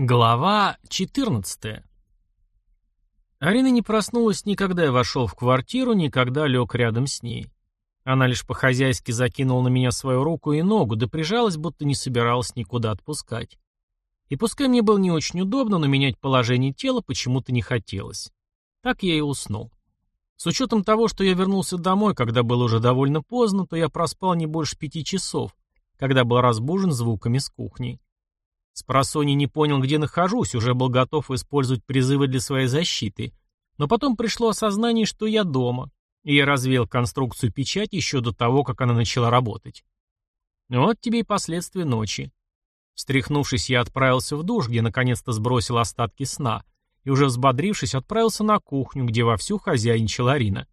Глава 14 Арина не проснулась ни когда я вошел в квартиру, ни когда лег рядом с ней. Она лишь по-хозяйски закинула на меня свою руку и ногу, да прижалась, будто не собиралась никуда отпускать. И пускай мне было не очень удобно, но менять положение тела почему-то не хотелось. Так я и уснул. С учетом того, что я вернулся домой, когда было уже довольно поздно, то я проспал не больше пяти часов, когда был разбужен звуками с кухни. Спросони не понял, где нахожусь, уже был готов использовать призывы для своей защиты. Но потом пришло осознание, что я дома, и я развеял конструкцию печати еще до того, как она начала работать. Вот тебе и последствия ночи. Встряхнувшись, я отправился в душ, где наконец-то сбросил остатки сна, и уже взбодрившись, отправился на кухню, где вовсю хозяйничала Арина.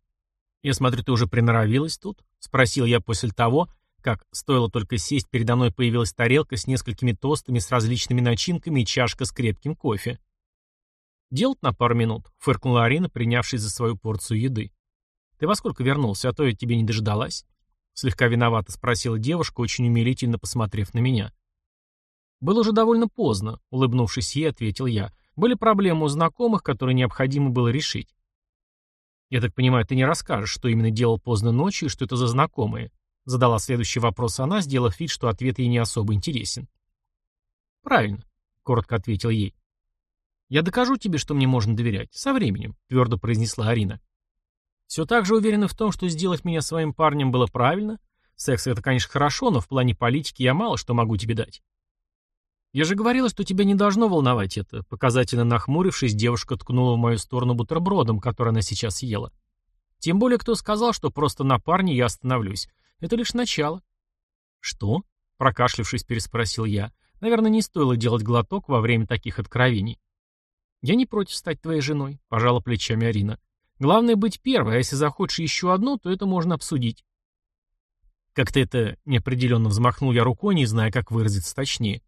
«Я смотрю, ты уже приноровилась тут?» — спросил я после того, как стоило только сесть, передо мной появилась тарелка с несколькими тостами с различными начинками и чашка с крепким кофе. «Делать на пару минут», — фыркнула Арина, принявшись за свою порцию еды. «Ты во сколько вернулся, а то я тебе не дождалась?» Слегка виновато спросила девушка, очень умилительно посмотрев на меня. «Было уже довольно поздно», — улыбнувшись ей, ответил я. «Были проблемы у знакомых, которые необходимо было решить». «Я так понимаю, ты не расскажешь, что именно делал поздно ночью и что это за знакомые?» Задала следующий вопрос она, сделав вид, что ответ ей не особо интересен. «Правильно», — коротко ответил ей. «Я докажу тебе, что мне можно доверять. Со временем», — твердо произнесла Арина. «Все так же уверена в том, что сделать меня своим парнем было правильно. Секс — это, конечно, хорошо, но в плане политики я мало что могу тебе дать». «Я же говорила, что тебя не должно волновать это», — показательно нахмурившись, девушка ткнула в мою сторону бутербродом, который она сейчас ела. «Тем более, кто сказал, что просто на парне я остановлюсь. Это лишь начало. Что? Прокашлявшись, переспросил я. Наверное, не стоило делать глоток во время таких откровений. Я не против стать твоей женой, пожала плечами Арина. Главное быть первой, а если захочешь еще одну, то это можно обсудить. Как-то это неопределенно взмахнул я рукой, не зная, как выразиться точнее.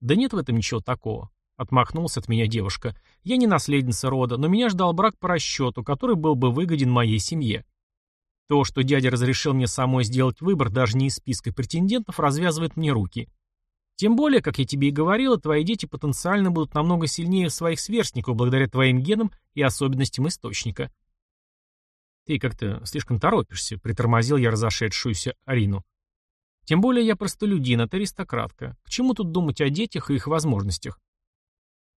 Да нет в этом ничего такого. Отмахнулся от меня девушка. Я не наследница рода, но меня ждал брак по расчету, который был бы выгоден моей семье. То, что дядя разрешил мне самой сделать выбор даже не из списка претендентов, развязывает мне руки. Тем более, как я тебе и говорила, твои дети потенциально будут намного сильнее своих сверстников благодаря твоим генам и особенностям источника. Ты как-то слишком торопишься, притормозил я разошедшуюся Арину. Тем более я простолюдин, а ты аристократка. К чему тут думать о детях и их возможностях?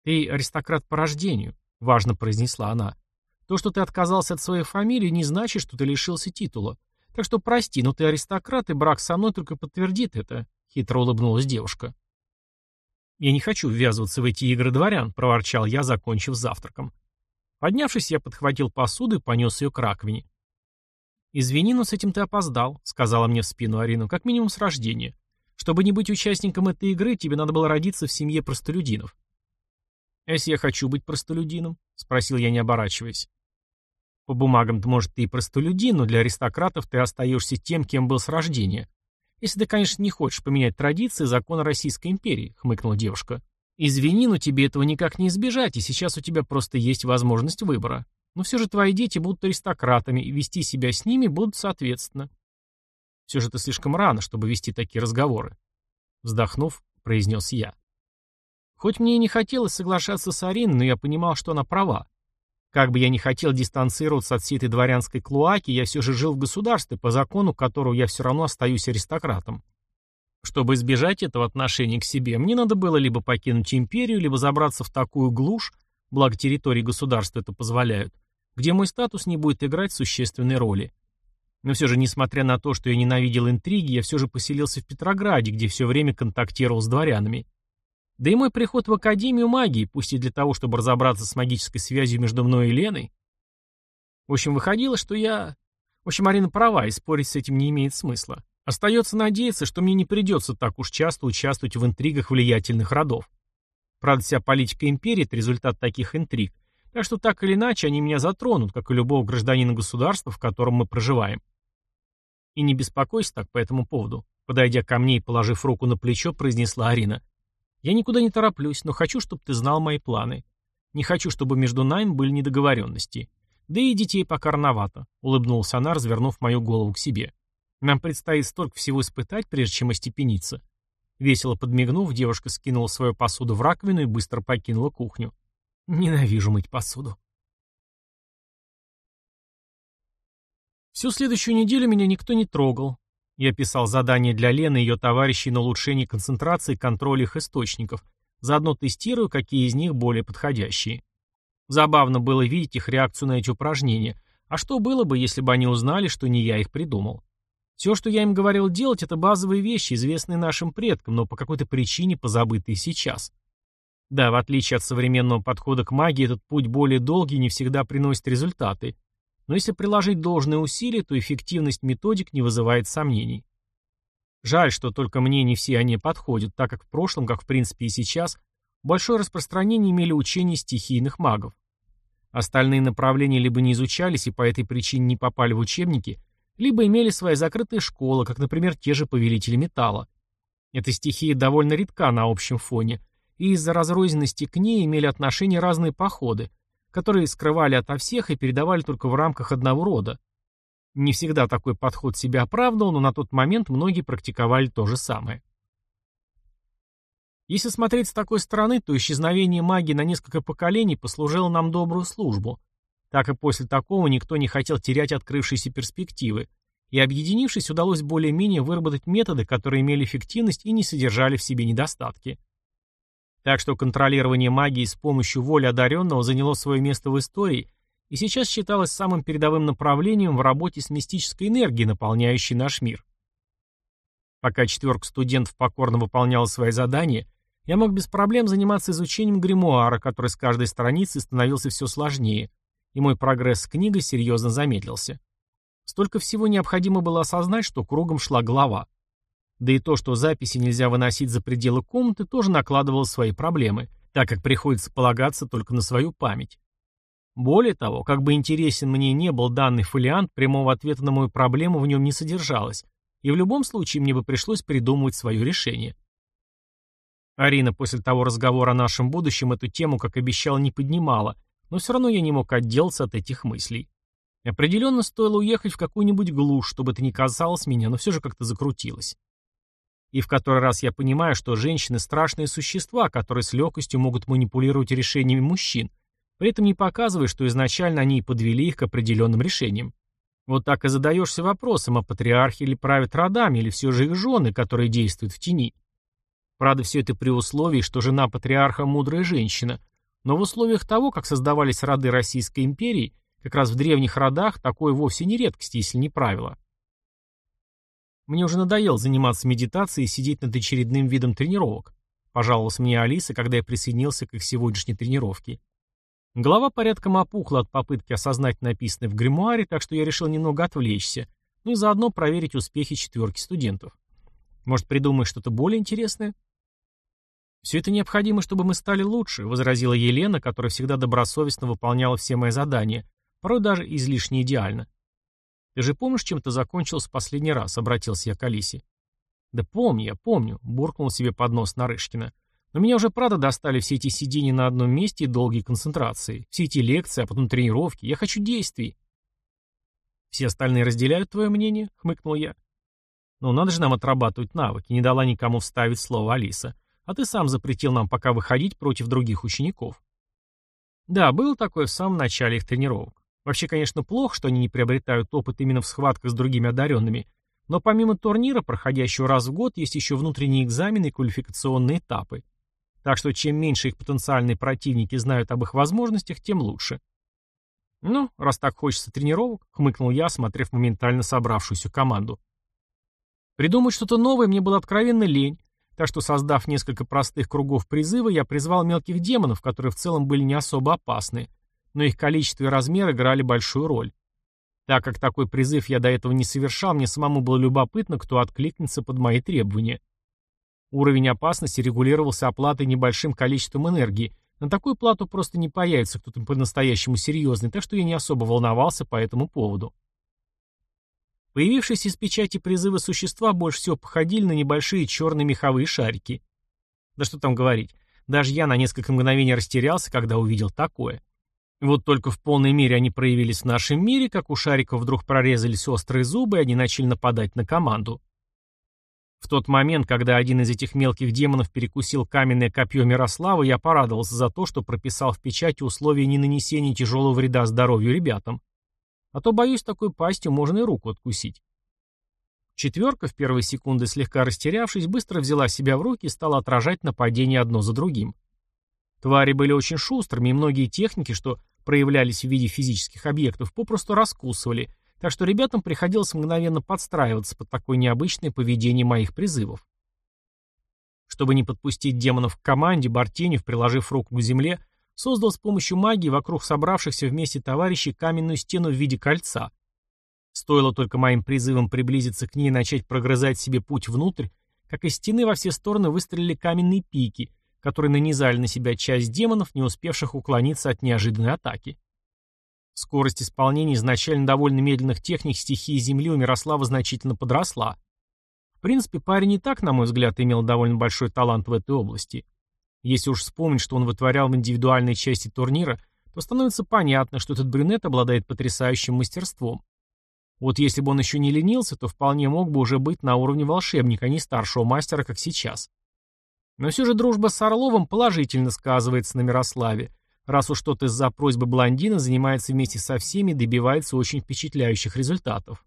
Ты аристократ по рождению, важно произнесла она. То, что ты отказался от своей фамилии, не значит, что ты лишился титула. Так что прости, но ты аристократ, и брак со мной только подтвердит это», — хитро улыбнулась девушка. «Я не хочу ввязываться в эти игры дворян», — проворчал я, закончив завтраком. Поднявшись, я подхватил посуду и понес ее к раковине. «Извини, но с этим ты опоздал», — сказала мне в спину Арина, — «как минимум с рождения. Чтобы не быть участником этой игры, тебе надо было родиться в семье простолюдинов». «А если я хочу быть простолюдином?» — спросил я, не оборачиваясь. По бумагам, может, ты и простолюдин, но для аристократов ты остаешься тем, кем был с рождения. Если ты, конечно, не хочешь поменять традиции и законы Российской империи, хмыкнула девушка. Извини, но тебе этого никак не избежать, и сейчас у тебя просто есть возможность выбора. Но все же твои дети будут аристократами, и вести себя с ними будут соответственно. Все же это слишком рано, чтобы вести такие разговоры. Вздохнув, произнес я. Хоть мне и не хотелось соглашаться с Ариной, но я понимал, что она права. Как бы я ни хотел дистанцироваться от всей этой дворянской клоаки, я все же жил в государстве, по закону которого я все равно остаюсь аристократом. Чтобы избежать этого отношения к себе, мне надо было либо покинуть империю, либо забраться в такую глушь, благо территории государства это позволяют, где мой статус не будет играть существенной роли. Но все же, несмотря на то, что я ненавидел интриги, я все же поселился в Петрограде, где все время контактировал с дворянами. Да и мой приход в Академию магии, пусть и для того, чтобы разобраться с магической связью между мной и Леной. В общем, выходило, что я... В общем, Арина права, и спорить с этим не имеет смысла. Остается надеяться, что мне не придется так уж часто участвовать в интригах влиятельных родов. Правда, вся политика империи – это результат таких интриг. Так что так или иначе они меня затронут, как и любого гражданина государства, в котором мы проживаем. И не беспокойся так по этому поводу. Подойдя ко мне и положив руку на плечо, произнесла Арина. Я никуда не тороплюсь, но хочу, чтобы ты знал мои планы. Не хочу, чтобы между нами были недоговоренности. Да и детей пока рановато», — улыбнулся она, развернув мою голову к себе. «Нам предстоит столько всего испытать, прежде чем остепениться. Весело подмигнув, девушка скинула свою посуду в раковину и быстро покинула кухню. Ненавижу мыть посуду. Всю следующую неделю меня никто не трогал. Я писал задания для Лены и ее товарищей на улучшение концентрации и контроля их источников, заодно тестирую, какие из них более подходящие. Забавно было видеть их реакцию на эти упражнения. А что было бы, если бы они узнали, что не я их придумал? Все, что я им говорил делать, это базовые вещи, известные нашим предкам, но по какой-то причине позабытые сейчас. Да, в отличие от современного подхода к магии, этот путь более долгий и не всегда приносит результаты. Но если приложить должные усилия, то эффективность методик не вызывает сомнений. Жаль, что только мне не все они подходят, так как в прошлом, как в принципе и сейчас, большое распространение имели учения стихийных магов. Остальные направления либо не изучались и по этой причине не попали в учебники, либо имели свои закрытые школы, как, например, те же повелители металла. Эта стихия довольно редка на общем фоне, и из-за разрозненности к ней имели отношение разные походы, которые скрывали ото всех и передавали только в рамках одного рода. Не всегда такой подход себя оправдывал, но на тот момент многие практиковали то же самое. Если смотреть с такой стороны, то исчезновение магии на несколько поколений послужило нам добрую службу, так и после такого никто не хотел терять открывшиеся перспективы, и объединившись, удалось более-менее выработать методы, которые имели эффективность и не содержали в себе недостатки. Так что контролирование магии с помощью воли одаренного заняло свое место в истории и сейчас считалось самым передовым направлением в работе с мистической энергией, наполняющей наш мир. Пока четверка студентов покорно выполняла свои задания, я мог без проблем заниматься изучением гримуара, который с каждой страницы становился все сложнее, и мой прогресс с книгой серьезно замедлился. Столько всего необходимо было осознать, что кругом шла голова. Да и то, что записи нельзя выносить за пределы комнаты, тоже накладывало свои проблемы, так как приходится полагаться только на свою память. Более того, как бы интересен мне не был данный фолиант, прямого ответа на мою проблему в нем не содержалось, и в любом случае мне бы пришлось придумывать свое решение. Арина после того разговора о нашем будущем эту тему, как обещала, не поднимала, но все равно я не мог отделаться от этих мыслей. Определенно стоило уехать в какую-нибудь глушь, чтобы это не казалось меня, но все же как-то закрутилось. И в который раз я понимаю, что женщины – страшные существа, которые с легкостью могут манипулировать решениями мужчин, при этом не показывая, что изначально они и подвели их к определенным решениям. Вот так и задаешься вопросом, а патриархи ли правят родами, или все же их жены, которые действуют в тени. Правда, все это при условии, что жена патриарха – мудрая женщина. Но в условиях того, как создавались роды Российской империи, как раз в древних родах такое вовсе не редкость, если не правило. Мне уже надоело заниматься медитацией и сидеть над очередным видом тренировок. Пожаловалась мне Алиса, когда я присоединился к их сегодняшней тренировке. Голова порядком опухла от попытки осознать написанное в гримуаре, так что я решил немного отвлечься, ну и заодно проверить успехи четверки студентов. Может, придумаешь что-то более интересное? «Все это необходимо, чтобы мы стали лучше», — возразила Елена, которая всегда добросовестно выполняла все мои задания, порой даже излишне идеально. «Ты же помнишь, чем это закончилось в последний раз?» — обратился я к Алисе. «Да помню, я помню», — буркнул себе под нос Нарышкина. «Но меня уже правда достали все эти сидения на одном месте и долгие концентрации, все эти лекции, а потом тренировки. Я хочу действий». «Все остальные разделяют твое мнение?» — хмыкнул я. «Ну, надо же нам отрабатывать навыки», — не дала никому вставить слово Алиса. «А ты сам запретил нам пока выходить против других учеников». Да, было такое в самом начале их тренировок. Вообще, конечно, плохо, что они не приобретают опыт именно в схватках с другими одаренными, но помимо турнира, проходящего раз в год, есть еще внутренние экзамены и квалификационные этапы. Так что чем меньше их потенциальные противники знают об их возможностях, тем лучше. «Ну, раз так хочется тренировок», — хмыкнул я, смотрев моментально собравшуюся команду. Придумать что-то новое мне было откровенно лень, так что, создав несколько простых кругов призыва, я призвал мелких демонов, которые в целом были не особо опасны, но их количество и размер играли большую роль. Так как такой призыв я до этого не совершал, мне самому было любопытно, кто откликнется под мои требования. Уровень опасности регулировался оплатой небольшим количеством энергии. На такую плату просто не появится кто-то по-настоящему серьезный, так что я не особо волновался по этому поводу. Появившиеся из печати призыва существа больше всего походили на небольшие черные меховые шарики. Да что там говорить, даже я на несколько мгновений растерялся, когда увидел такое. Вот только в полной мере они проявились в нашем мире, как у шариков вдруг прорезались острые зубы, и они начали нападать на команду. В тот момент, когда один из этих мелких демонов перекусил каменное копье Мирослава, я порадовался за то, что прописал в печати условия ненанесения тяжелого вреда здоровью ребятам. А то, боюсь, такой пастью можно и руку откусить. Четверка, в первые секунды слегка растерявшись, быстро взяла себя в руки и стала отражать нападения одно за другим. Твари были очень шустрыми, и многие техники, что проявлялись в виде физических объектов, попросту раскусывали, так что ребятам приходилось мгновенно подстраиваться под такое необычное поведение моих призывов. Чтобы не подпустить демонов к команде, Бартенев, приложив руку к земле, создал с помощью магии вокруг собравшихся вместе товарищей каменную стену в виде кольца. Стоило только моим призывам приблизиться к ней и начать прогрызать себе путь внутрь, как из стены во все стороны выстрелили каменные пики, которые нанизали на себя часть демонов, не успевших уклониться от неожиданной атаки. Скорость исполнения изначально довольно медленных техник стихии Земли у Мирослава значительно подросла. В принципе, парень и так, на мой взгляд, имел довольно большой талант в этой области. Если уж вспомнить, что он вытворял в индивидуальной части турнира, то становится понятно, что этот брюнет обладает потрясающим мастерством. Вот если бы он еще не ленился, то вполне мог бы уже быть на уровне волшебника, а не старшего мастера, как сейчас. Но все же дружба с Орловым положительно сказывается на Мирославе, раз уж тот из-за просьбы блондина занимается вместе со всеми и добивается очень впечатляющих результатов.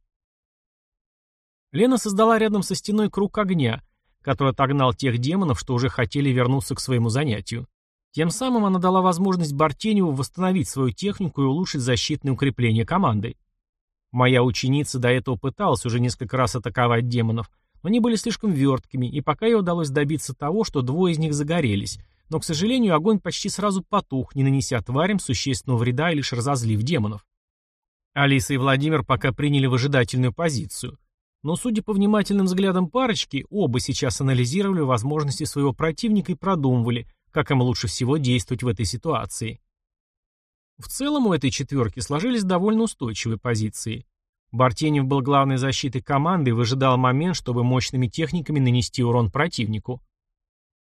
Лена создала рядом со стеной круг огня, который отогнал тех демонов, что уже хотели вернуться к своему занятию. Тем самым она дала возможность Бартеневу восстановить свою технику и улучшить защитные укрепления команды. Моя ученица до этого пыталась уже несколько раз атаковать демонов, но они были слишком верткими, и пока ей удалось добиться того, что двое из них загорелись, но, к сожалению, огонь почти сразу потух, не нанеся тварям существенного вреда и лишь разозлив демонов. Алиса и Владимир пока приняли выжидательную позицию. Но, судя по внимательным взглядам парочки, оба сейчас анализировали возможности своего противника и продумывали, как им лучше всего действовать в этой ситуации. В целом у этой четверки сложились довольно устойчивые позиции. Бартенев был главной защитой команды и выжидал момент, чтобы мощными техниками нанести урон противнику.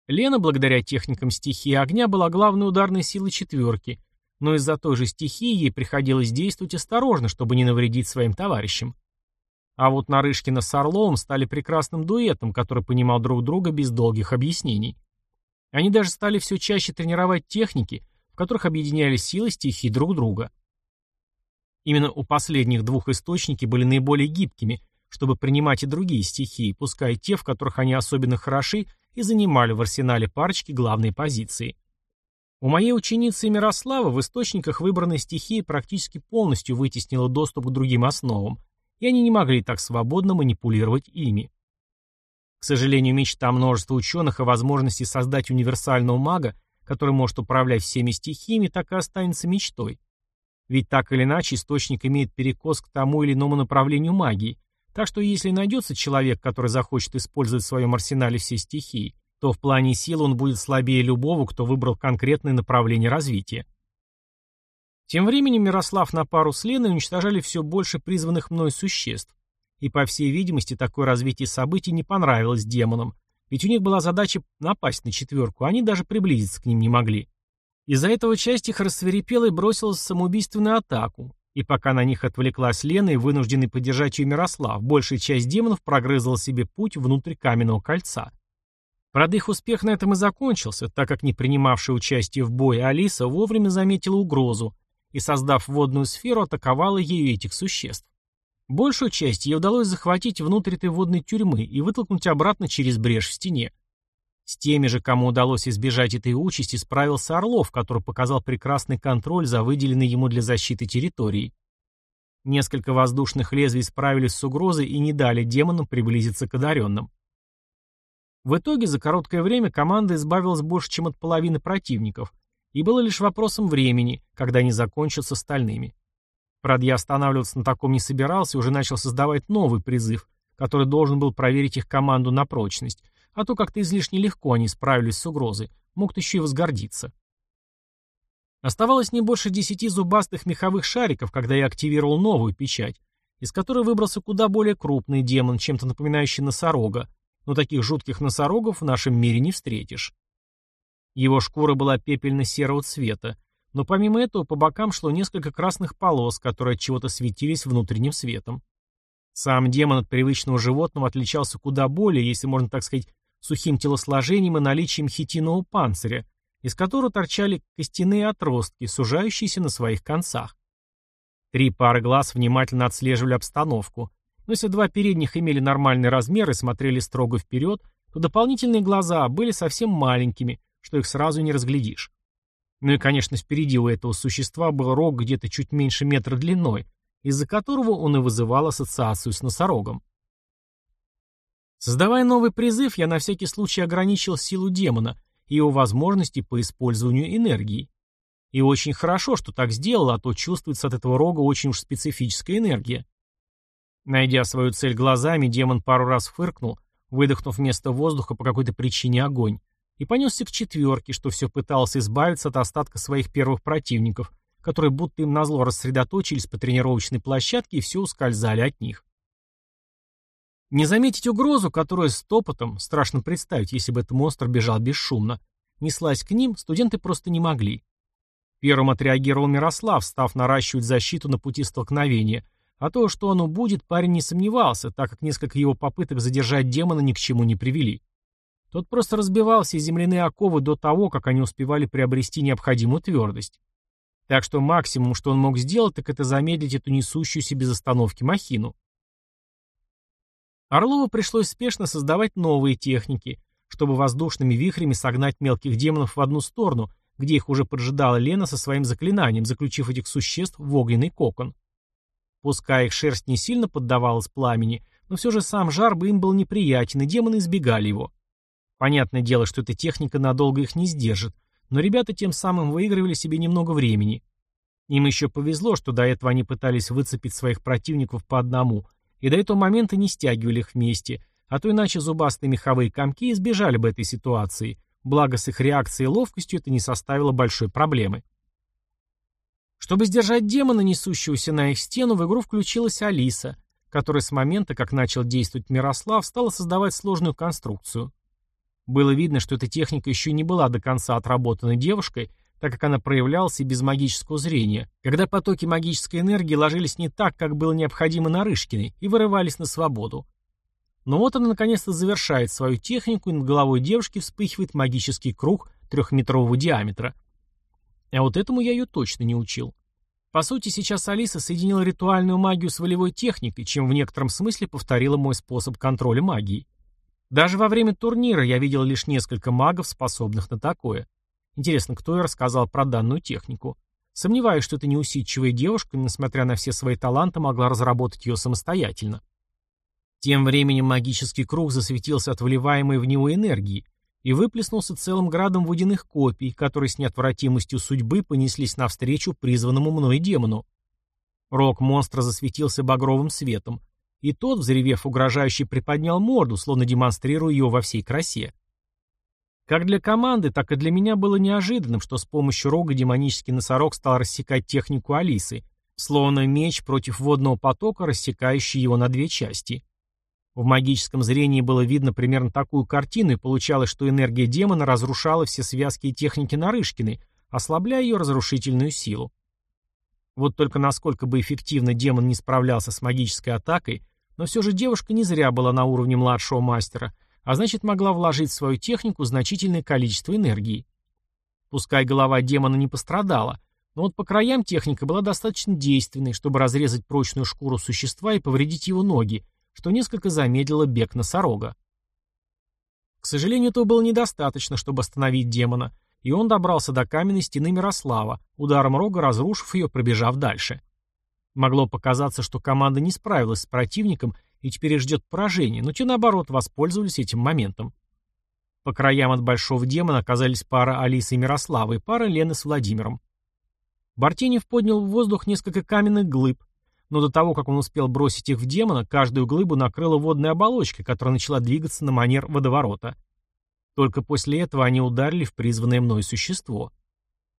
Лена, благодаря техникам стихии огня, была главной ударной силой четверки, но из-за той же стихии ей приходилось действовать осторожно, чтобы не навредить своим товарищам. А вот Нарышкина с Орловым стали прекрасным дуэтом, который понимал друг друга без долгих объяснений. Они даже стали все чаще тренировать техники, в которых объединяли силы стихий друг друга. Именно у последних двух источники были наиболее гибкими, чтобы принимать и другие стихии, пускай те, в которых они особенно хороши, и занимали в арсенале парочки главные позиции. У моей ученицы Мирослава в источниках выбранной стихии практически полностью вытеснила доступ к другим основам, и они не могли так свободно манипулировать ими. К сожалению, мечта множества ученых о возможности создать универсального мага, который может управлять всеми стихиями, так и останется мечтой. Ведь так или иначе источник имеет перекос к тому или иному направлению магии, так что если найдется человек, который захочет использовать в своем арсенале все стихии, то в плане сил он будет слабее любого, кто выбрал конкретное направление развития. Тем временем Мирослав на пару с Леной уничтожали все больше призванных мной существ. И, по всей видимости, такое развитие событий не понравилось демонам, ведь у них была задача напасть на четверку, а они даже приблизиться к ним не могли. Из-за этого часть их рассверепела и бросилась в самоубийственную атаку, и пока на них отвлеклась Лена и вынужденный поддержать ее Мирослав, большая часть демонов прогрызла себе путь внутрь каменного кольца. Правда, их успех на этом и закончился, так как не принимавшая участие в бое Алиса вовремя заметила угрозу и, создав водную сферу, атаковала ею этих существ. Большую часть ей удалось захватить внутрь этой водной тюрьмы и вытолкнуть обратно через брешь в стене. С теми же, кому удалось избежать этой участи, справился Орлов, который показал прекрасный контроль за выделенной ему для защиты территории. Несколько воздушных лезвий справились с угрозой и не дали демонам приблизиться к одаренным. В итоге за короткое время команда избавилась больше, чем от половины противников, и было лишь вопросом времени, когда они закончат с остальными. Правда, останавливаться на таком не собирался и уже начал создавать новый призыв, который должен был проверить их команду на прочность, а то как-то излишне легко они справились с угрозой. Могут еще и возгордиться. Оставалось не больше десяти зубастых меховых шариков, когда я активировал новую печать, из которой выбрался куда более крупный демон, чем-то напоминающий носорога, но таких жутких носорогов в нашем мире не встретишь. Его шкура была пепельно-серого цвета, но помимо этого по бокам шло несколько красных полос, которые от чего-то светились внутренним светом. Сам демон от привычного животного отличался куда более, если можно так сказать, сухим телосложением и наличием хитинового панциря, из которого торчали костяные отростки, сужающиеся на своих концах. Три пары глаз внимательно отслеживали обстановку, но если два передних имели нормальный размер и смотрели строго вперед, то дополнительные глаза были совсем маленькими, что их сразу не разглядишь. Ну и, конечно, впереди у этого существа был рог где-то чуть меньше метра длиной, из-за которого он и вызывал ассоциацию с носорогом. Создавая новый призыв, я на всякий случай ограничил силу демона и его возможности по использованию энергии. И очень хорошо, что так сделал, а то чувствуется от этого рога очень уж специфическая энергия. Найдя свою цель глазами, демон пару раз фыркнул, выдохнув вместо воздуха по какой-то причине огонь, и понесся к четверке, что все пытался избавиться от остатка своих первых противников, которые будто им назло рассредоточились по тренировочной площадке и все ускользали от них. Не заметить угрозу, которая с топотом, страшно представить, если бы этот монстр бежал бесшумно, неслась к ним, студенты просто не могли. Первым отреагировал Мирослав, став наращивать защиту на пути столкновения, а то, что оно будет, парень не сомневался, так как несколько его попыток задержать демона ни к чему не привели. Тот просто разбивал все земляные оковы до того, как они успевали приобрести необходимую твердость. Так что максимум, что он мог сделать, так это замедлить эту несущуюся без остановки махину. Орлову пришлось спешно создавать новые техники, чтобы воздушными вихрями согнать мелких демонов в одну сторону, где их уже поджидала Лена со своим заклинанием, заключив этих существ в огненный кокон. Пускай их шерсть не сильно поддавалась пламени, но все же сам жар бы им был неприятен, и демоны избегали его. Понятное дело, что эта техника надолго их не сдержит, но ребята тем самым выигрывали себе немного времени. Им еще повезло, что до этого они пытались выцепить своих противников по одному, и до этого момента не стягивали их вместе, а то иначе зубастые меховые комки избежали бы этой ситуации, благо с их реакцией и ловкостью это не составило большой проблемы. Чтобы сдержать демона, несущегося на их стену, в игру включилась Алиса, которая с момента, как начал действовать Мирослав, стала создавать сложную конструкцию. Было видно, что эта техника еще не была до конца отработана девушкой, так как она проявлялась и без магического зрения, когда потоки магической энергии ложились не так, как было необходимо Нарышкиной, и вырывались на свободу. Но вот она наконец-то завершает свою технику, и над головой девушки вспыхивает магический круг трехметрового диаметра. А вот этому я ее точно не учил. По сути, сейчас Алиса соединила ритуальную магию с волевой техникой, чем в некотором смысле повторила мой способ контроля магии. Даже во время турнира я видел лишь несколько магов, способных на такое. Интересно, кто и рассказал про данную технику. Сомневаюсь, что эта неусидчивая девушка, несмотря на все свои таланты, могла разработать ее самостоятельно. Тем временем магический круг засветился от вливаемой в него энергии и выплеснулся целым градом водяных копий, которые с неотвратимостью судьбы понеслись навстречу призванному мной демону. Рог монстра засветился багровым светом, и тот, взревев угрожающе, приподнял морду, словно демонстрируя ее во всей красе. Как для команды, так и для меня было неожиданным, что с помощью рога демонический носорог стал рассекать технику Алисы, словно меч против водного потока, рассекающий его на две части. В магическом зрении было видно примерно такую картину, и получалось, что энергия демона разрушала все связки и техники Нарышкиной, ослабляя ее разрушительную силу. Вот только насколько бы эффективно демон не справлялся с магической атакой, но все же девушка не зря была на уровне младшего мастера – а значит могла вложить в свою технику значительное количество энергии. Пускай голова демона не пострадала, но вот по краям техника была достаточно действенной, чтобы разрезать прочную шкуру существа и повредить его ноги, что несколько замедлило бег носорога. К сожалению, этого было недостаточно, чтобы остановить демона, и он добрался до каменной стены Мирослава, ударом рога разрушив ее, пробежав дальше. Могло показаться, что команда не справилась с противником и теперь ждет поражение, но те, наоборот, воспользовались этим моментом. По краям от большого демона оказались пара Алисы и Мирослава и пара Лены с Владимиром. Бартенев поднял в воздух несколько каменных глыб, но до того, как он успел бросить их в демона, каждую глыбу накрыла водная оболочка, которая начала двигаться на манер водоворота. Только после этого они ударили в призванное мной существо.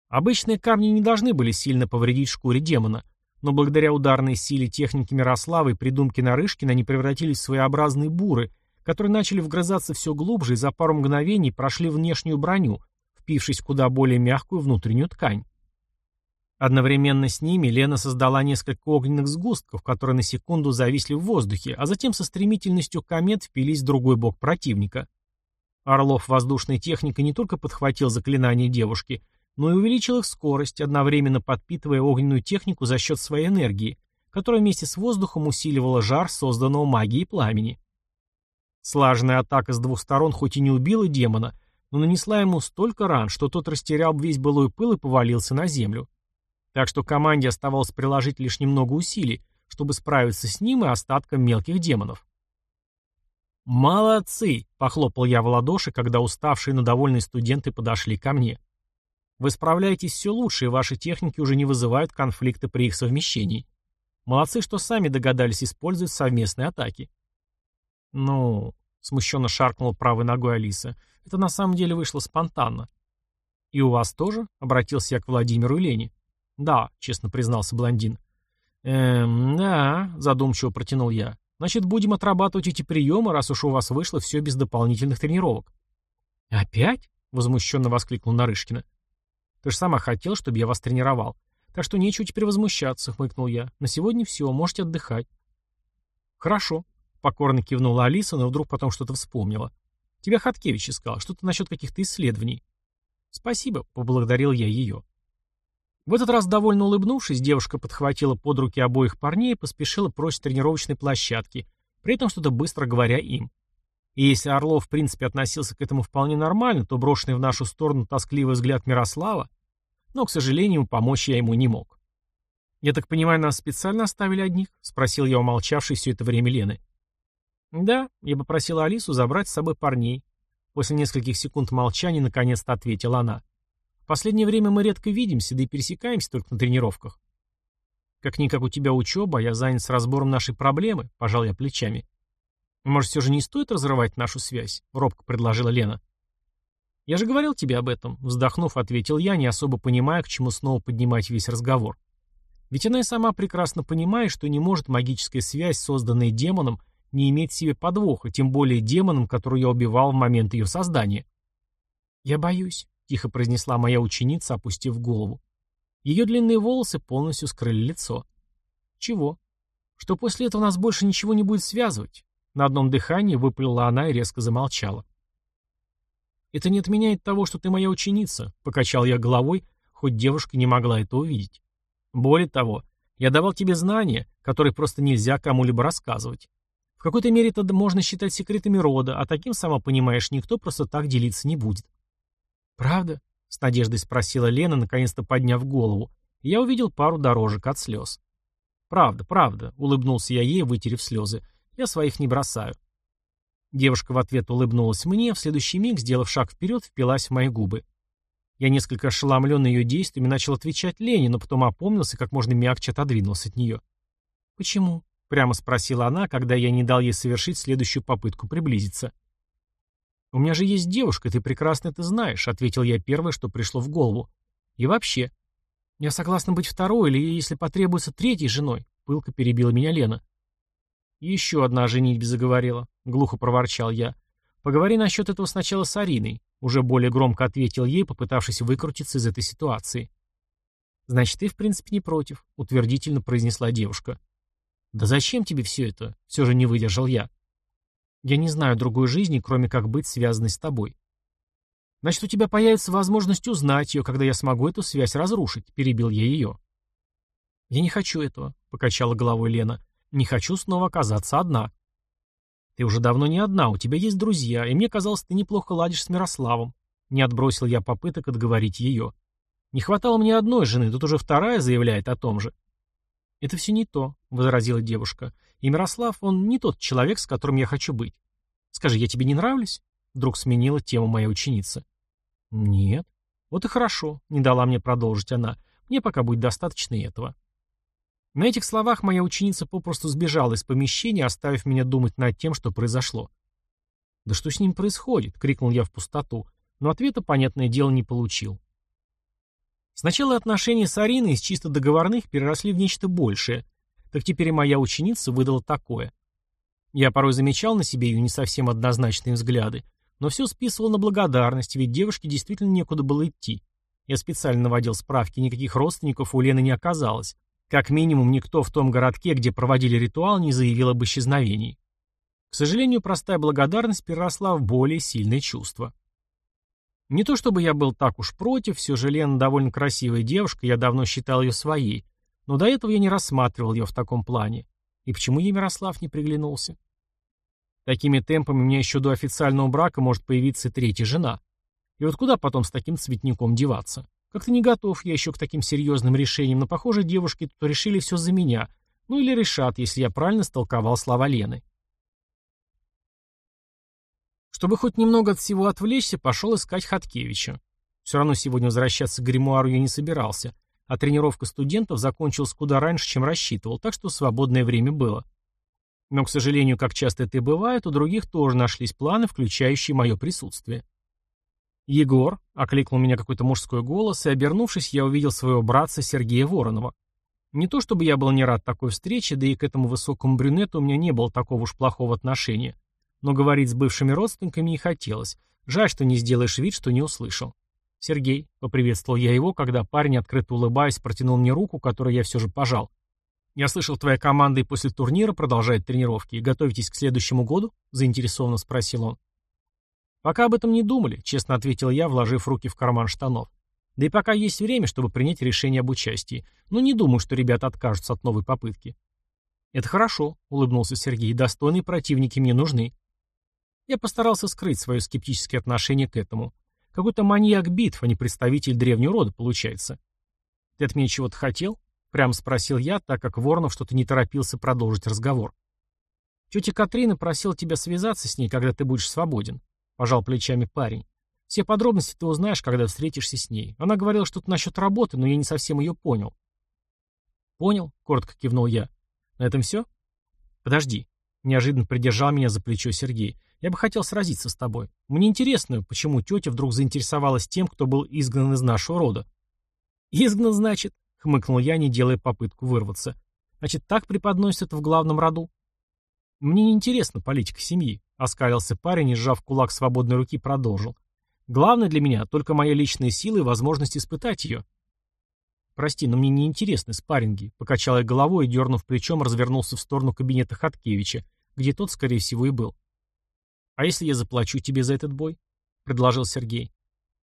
Обычные камни не должны были сильно повредить шкуре демона, но благодаря ударной силе техники Мирослава и придумки Нарышкина они превратились в своеобразные буры, которые начали вгрызаться все глубже и за пару мгновений прошли внешнюю броню, впившись куда более мягкую внутреннюю ткань. Одновременно с ними Лена создала несколько огненных сгустков, которые на секунду зависли в воздухе, а затем со стремительностью комет впились в другой бок противника. Орлов воздушной техникой не только подхватил заклинание девушки, но и увеличил их скорость, одновременно подпитывая огненную технику за счет своей энергии, которая вместе с воздухом усиливала жар созданного магией пламени. Слаженная атака с двух сторон хоть и не убила демона, но нанесла ему столько ран, что тот растерял весь былой пыл и повалился на землю. Так что команде оставалось приложить лишь немного усилий, чтобы справиться с ним и остатком мелких демонов. «Молодцы!» — похлопал я в ладоши, когда уставшие, но довольные студенты подошли ко мне. «Вы справляетесь все лучше, и ваши техники уже не вызывают конфликта при их совмещении. Молодцы, что сами догадались использовать совместные атаки». «Ну...» — смущенно шаркнула правой ногой Алиса. «Это на самом деле вышло спонтанно». «И у вас тоже?» — обратился я к Владимиру и Лене. «Да», — честно признался блондин. «Эм, да», — задумчиво протянул я. «Значит, будем отрабатывать эти приемы, раз уж у вас вышло все без дополнительных тренировок». «Опять?» — возмущенно воскликнул Нарышкина. «Ты же сама хотел, чтобы я вас тренировал. Так что нечего теперь возмущаться», — хмыкнул я. «На сегодня все, можете отдыхать». «Хорошо», — покорно кивнула Алиса, но вдруг потом что-то вспомнила. «Тебя Хаткевич искал, что-то насчет каких-то исследований». «Спасибо», — поблагодарил я ее. В этот раз, довольно улыбнувшись, девушка подхватила под руки обоих парней и поспешила прочь тренировочной площадки, при этом что-то быстро говоря им. И если Орлов в принципе относился к этому вполне нормально, то брошенный в нашу сторону тоскливый взгляд Мирослава, но, к сожалению, помочь я ему не мог. «Я так понимаю, нас специально оставили одних?» — спросил я умолчавший все это время Лены. «Да, я попросила Алису забрать с собой парней». После нескольких секунд молчания наконец-то ответила она последнее время мы редко видимся, да и пересекаемся только на тренировках. Как-никак у тебя учеба, я занят с разбором нашей проблемы, пожал я плечами. Может, все же не стоит разрывать нашу связь? Робко предложила Лена. Я же говорил тебе об этом, вздохнув, ответил я, не особо понимая, к чему снова поднимать весь разговор. Ведь она и сама прекрасно понимает, что не может магическая связь, созданная демоном, не иметь в себе подвоха, тем более демоном, который я убивал в момент ее создания. «Я боюсь», тихо произнесла моя ученица, опустив голову. Ее длинные волосы полностью скрыли лицо. Чего? Что после этого нас больше ничего не будет связывать? На одном дыхании выплюла она и резко замолчала. «Это не отменяет того, что ты моя ученица», — покачал я головой, хоть девушка не могла это увидеть. «Более того, я давал тебе знания, которые просто нельзя кому-либо рассказывать. В какой-то мере это можно считать секретами рода, а таким, сама понимаешь, никто просто так делиться не будет. «Правда?» — с надеждой спросила Лена, наконец-то подняв голову. я увидел пару дорожек от слез. «Правда, правда», — улыбнулся я ей, вытерев слезы. «Я своих не бросаю». Девушка в ответ улыбнулась мне, в следующий миг, сделав шаг вперед, впилась в мои губы. Я несколько ошеломлен ее действиями начал отвечать Лене, но потом опомнился как можно мягче отодвинулся от нее. «Почему?» — прямо спросила она, когда я не дал ей совершить следующую попытку приблизиться. «У меня же есть девушка, ты прекрасно это знаешь», — ответил я первое, что пришло в голову. «И вообще, я согласна быть второй или, если потребуется, третьей женой», — пылко перебила меня Лена. «Еще одна женитьба заговорила», — глухо проворчал я. «Поговори насчет этого сначала с Ариной», — уже более громко ответил ей, попытавшись выкрутиться из этой ситуации. «Значит, ты, в принципе, не против», — утвердительно произнесла девушка. «Да зачем тебе все это?» — все же не выдержал я. Я не знаю другой жизни, кроме как быть связанной с тобой. Значит, у тебя появится возможность узнать ее, когда я смогу эту связь разрушить, перебил я ее. Я не хочу этого, покачала головой Лена. Не хочу снова оказаться одна. Ты уже давно не одна, у тебя есть друзья, и мне казалось, ты неплохо ладишь с Мирославом. Не отбросил я попыток отговорить ее. Не хватало мне одной жены, тут уже вторая заявляет о том же. Это все не то, возразила девушка. И Мирослав, он не тот человек, с которым я хочу быть. Скажи, я тебе не нравлюсь? Вдруг сменила тему моя ученица. Нет. Вот и хорошо, не дала мне продолжить она. Мне пока будет достаточно этого. На этих словах моя ученица попросту сбежала из помещения, оставив меня думать над тем, что произошло. «Да что с ним происходит?» — крикнул я в пустоту, но ответа, понятное дело, не получил. Сначала отношения с Ариной из чисто договорных переросли в нечто большее, так теперь и моя ученица выдала такое. Я порой замечал на себе ее не совсем однозначные взгляды, но все списывал на благодарность, ведь девушке действительно некуда было идти. Я специально наводил справки, никаких родственников у Лены не оказалось. Как минимум, никто в том городке, где проводили ритуал, не заявил об исчезновении. К сожалению, простая благодарность переросла в более сильное чувство. Не то чтобы я был так уж против, все же Лена довольно красивая девушка, я давно считал ее своей, но до этого я не рассматривал ее в таком плане. И почему ей Мирослав не приглянулся? Такими темпами у меня еще до официального брака может появиться третья жена. И вот куда потом с таким цветником деваться? Как-то не готов я еще к таким серьезным решениям, но, похоже, девушки тут решили все за меня. Ну или решат, если я правильно столковал слова Лены. Чтобы хоть немного от всего отвлечься, пошел искать Хаткевича. Все равно сегодня возвращаться к гримуару я не собирался, а тренировка студентов закончилась куда раньше, чем рассчитывал, так что свободное время было. Но, к сожалению, как часто это и бывает, у других тоже нашлись планы, включающие мое присутствие. «Егор», — окликнул меня какой-то мужской голос, и, обернувшись, я увидел своего братца Сергея Воронова. Не то чтобы я был не рад такой встрече, да и к этому высокому брюнету у меня не было такого уж плохого отношения. Но говорить с бывшими родственниками не хотелось. Жаль, что не сделаешь вид, что не услышал. «Сергей», — поприветствовал я его, когда парень, открыто улыбаясь, протянул мне руку, которую я все же пожал. «Я слышал, твоя команда и после турнира продолжает тренировки. Готовитесь к следующему году?» — заинтересованно спросил он. «Пока об этом не думали», — честно ответил я, вложив руки в карман штанов. «Да и пока есть время, чтобы принять решение об участии. Но не думаю, что ребята откажутся от новой попытки». «Это хорошо», — улыбнулся Сергей. «Достойные противники мне нужны». Я постарался скрыть свое скептическое отношение к этому. Какой-то маньяк битв, а не представитель древнего рода, получается. «Ты от меня чего-то хотел?» — прямо спросил я, так как Воронов что-то не торопился продолжить разговор. «Тетя Катрина просила тебя связаться с ней, когда ты будешь свободен», — пожал плечами парень. «Все подробности ты узнаешь, когда встретишься с ней. Она говорила что-то насчет работы, но я не совсем ее понял». «Понял», — коротко кивнул я. «На этом все?» «Подожди», — неожиданно придержал меня за плечо Сергей. Я бы хотел сразиться с тобой. Мне интересно, почему тетя вдруг заинтересовалась тем, кто был изгнан из нашего рода. «Изгнан, значит?» — хмыкнул я, не делая попытку вырваться. «Значит, так преподносят в главном роду?» «Мне не интересна политика семьи», — оскалился парень и, сжав кулак свободной руки, продолжил. «Главное для меня — только моя личная сила и возможность испытать ее». «Прости, но мне не интересны спарринги», — покачал я головой и, дернув плечом, развернулся в сторону кабинета Хаткевича, где тот, скорее всего, и был. «А если я заплачу тебе за этот бой?» — предложил Сергей.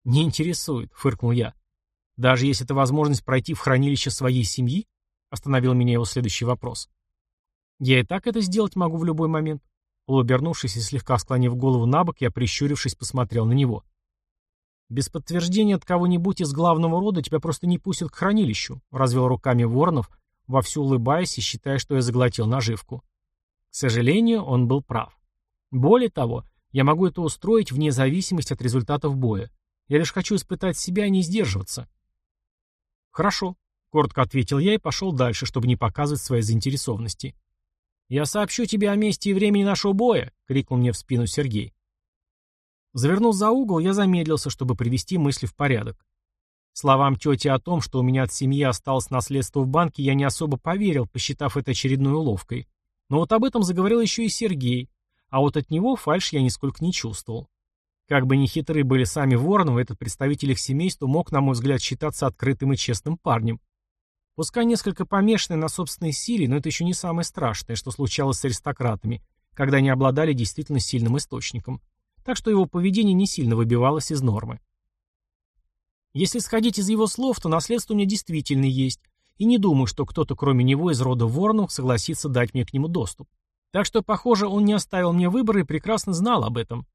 «Не интересует», — фыркнул я. «Даже если это возможность пройти в хранилище своей семьи?» — остановил меня его следующий вопрос. «Я и так это сделать могу в любой момент». Полуобернувшись и слегка склонив голову на бок, я, прищурившись, посмотрел на него. «Без подтверждения от кого-нибудь из главного рода тебя просто не пустят к хранилищу», — развел руками Воронов, вовсю улыбаясь и считая, что я заглотил наживку. К сожалению, он был прав. Более того, я могу это устроить вне зависимости от результатов боя. Я лишь хочу испытать себя, а не сдерживаться. Хорошо, коротко ответил я и пошел дальше, чтобы не показывать своей заинтересованности. «Я сообщу тебе о месте и времени нашего боя!» — крикнул мне в спину Сергей. Завернув за угол, я замедлился, чтобы привести мысли в порядок. Словам тети о том, что у меня от семьи осталось наследство в банке, я не особо поверил, посчитав это очередной уловкой. Но вот об этом заговорил еще и Сергей, а вот от него фальшь я нисколько не чувствовал. Как бы ни хитры были сами Вороновы, этот представитель их семейства мог, на мой взгляд, считаться открытым и честным парнем. Пускай несколько помешанный на собственной силе, но это еще не самое страшное, что случалось с аристократами, когда они обладали действительно сильным источником. Так что его поведение не сильно выбивалось из нормы. Если сходить из его слов, то наследство у меня действительно есть, и не думаю, что кто-то кроме него из рода Воронов согласится дать мне к нему доступ. Так что, похоже, он не оставил мне выбора и прекрасно знал об этом.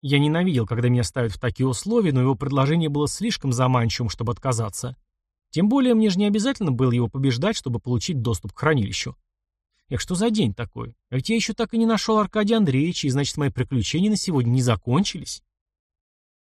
Я ненавидел, когда меня ставят в такие условия, но его предложение было слишком заманчивым, чтобы отказаться. Тем более мне же не обязательно было его побеждать, чтобы получить доступ к хранилищу. Эх, что за день такой? Ведь я еще так и не нашел Аркадия Андреевича, и значит, мои приключения на сегодня не закончились.